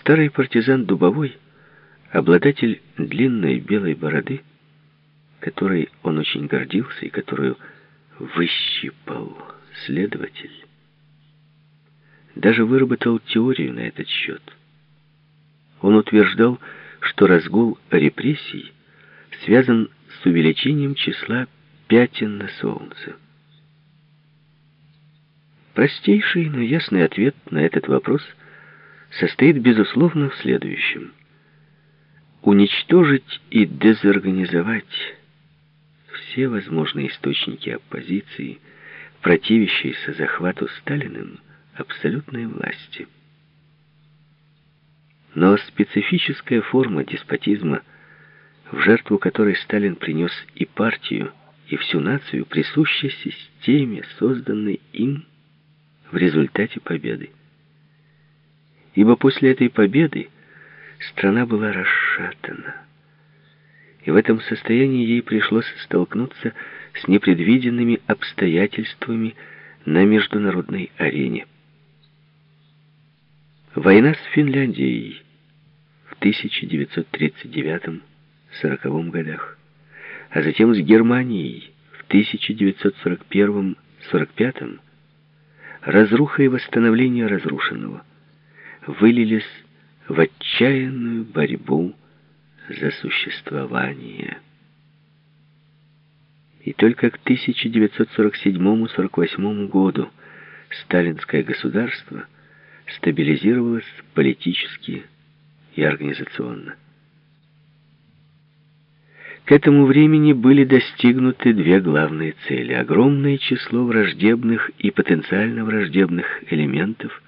Старый партизан Дубовой, обладатель длинной белой бороды, которой он очень гордился и которую выщипал следователь, даже выработал теорию на этот счет. Он утверждал, что разгул репрессий связан с увеличением числа пятен на солнце. Простейший, но ясный ответ на этот вопрос состоит, безусловно, в следующем. Уничтожить и дезорганизовать все возможные источники оппозиции, противящиеся захвату Сталиным абсолютной власти. Но специфическая форма деспотизма, в жертву которой Сталин принес и партию, и всю нацию, присуща системе, созданной им, в результате победы. Ибо после этой победы страна была расшатана. И в этом состоянии ей пришлось столкнуться с непредвиденными обстоятельствами на международной арене. Война с Финляндией в 1939-40 годах, а затем с Германией в 1941-45 разруха и восстановление разрушенного вылились в отчаянную борьбу за существование. И только к 1947-48 году сталинское государство стабилизировалось политически и организационно. К этому времени были достигнуты две главные цели. Огромное число враждебных и потенциально враждебных элементов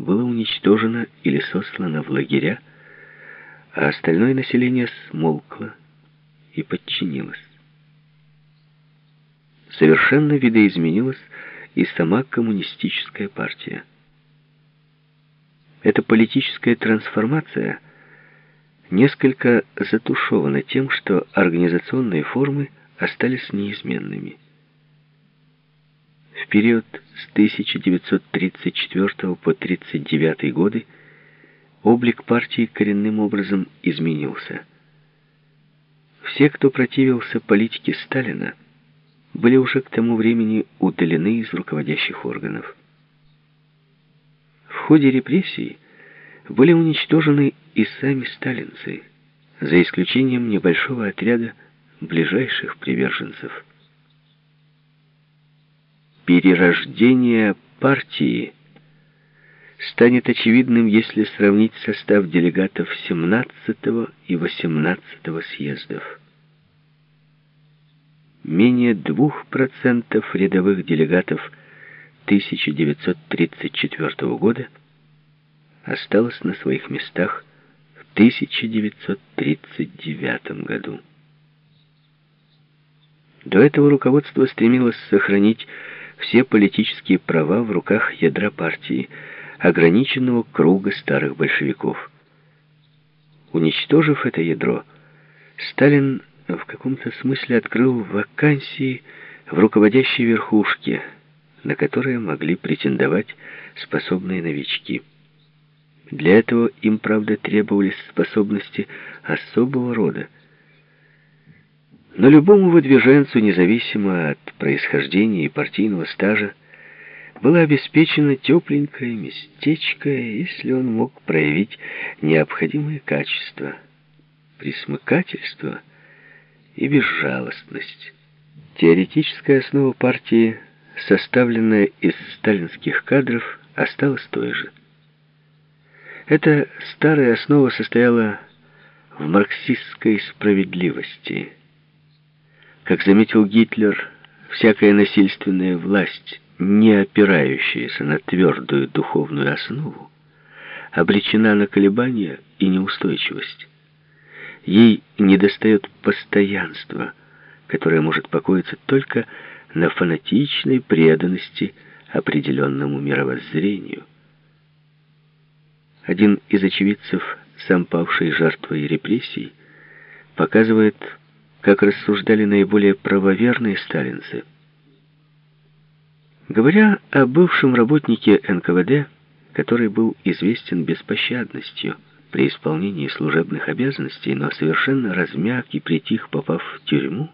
было уничтожено или сослано в лагеря, а остальное население смолкло и подчинилось. Совершенно видоизменилась и сама коммунистическая партия. Эта политическая трансформация – несколько затушевано тем, что организационные формы остались неизменными. В период с 1934 по 1939 годы облик партии коренным образом изменился. Все, кто противился политике Сталина, были уже к тому времени удалены из руководящих органов. В ходе репрессий были уничтожены и сами сталинцы, за исключением небольшого отряда ближайших приверженцев. Перерождение партии станет очевидным, если сравнить состав делегатов 17 и 18 съездов. Менее 2% рядовых делегатов 1934 года – осталась на своих местах в 1939 году. До этого руководство стремилось сохранить все политические права в руках ядра партии, ограниченного круга старых большевиков. Уничтожив это ядро, Сталин в каком-то смысле открыл вакансии в руководящей верхушке, на которые могли претендовать способные новички. Для этого им, правда, требовались способности особого рода. Но любому выдвиженцу, независимо от происхождения и партийного стажа, было обеспечено тепленькое местечко, если он мог проявить необходимые качества, присмыкательство и безжалостность. Теоретическая основа партии, составленная из сталинских кадров, осталась той же. Эта старая основа состояла в марксистской справедливости. Как заметил Гитлер, всякая насильственная власть, не опирающаяся на твердую духовную основу, обречена на колебания и неустойчивость. Ей недостает постоянства, которое может покоиться только на фанатичной преданности определенному мировоззрению. Один из очевидцев, сам павший жертвой репрессий, показывает, как рассуждали наиболее правоверные сталинцы. Говоря о бывшем работнике НКВД, который был известен беспощадностью при исполнении служебных обязанностей, но совершенно размяк и притих, попав в тюрьму,